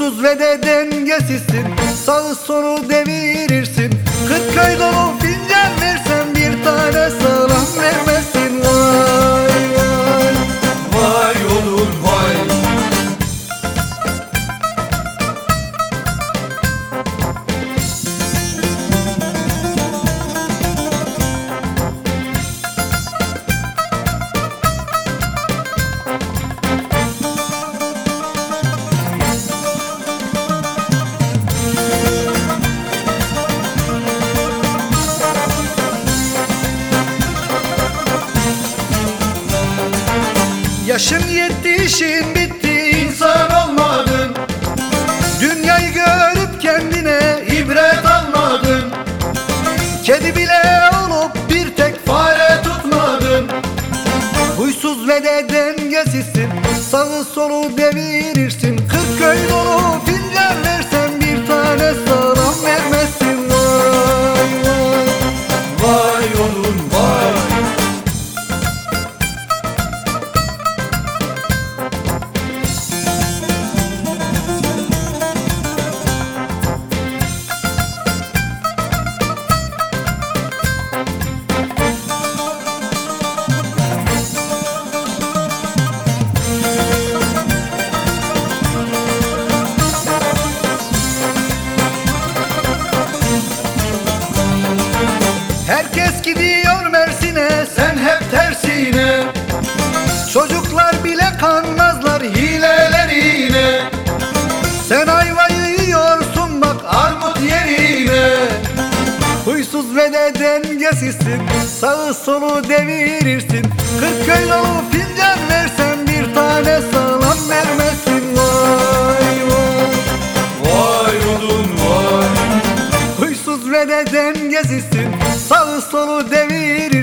ve de dengesizsin Sağı solu devirirsin. Kırk köy Yaşın yetti işin bitti. İnsan olmadın. Dünyayı görüp kendine ibret almadın. Kedi bile olup bir tek Fare tutmadın. Huysuz ve de dengesizsin Sağı solu devirirsin Kırk köy dolu Herkes gidiyor Mersin'e Sen hep tersine. Çocuklar bile kanmazlar Hileler yine. Sen ayvayı yiyorsun bak Armut yerine. Huysuz ve de dengesizsin Sağı solu devirirsin. Kırk köy dolu fincan versen Bir tane sağlam vermezsin Vay vay. Vay olun vay. Huysuz ve de dengesizsin Sağı solu dolu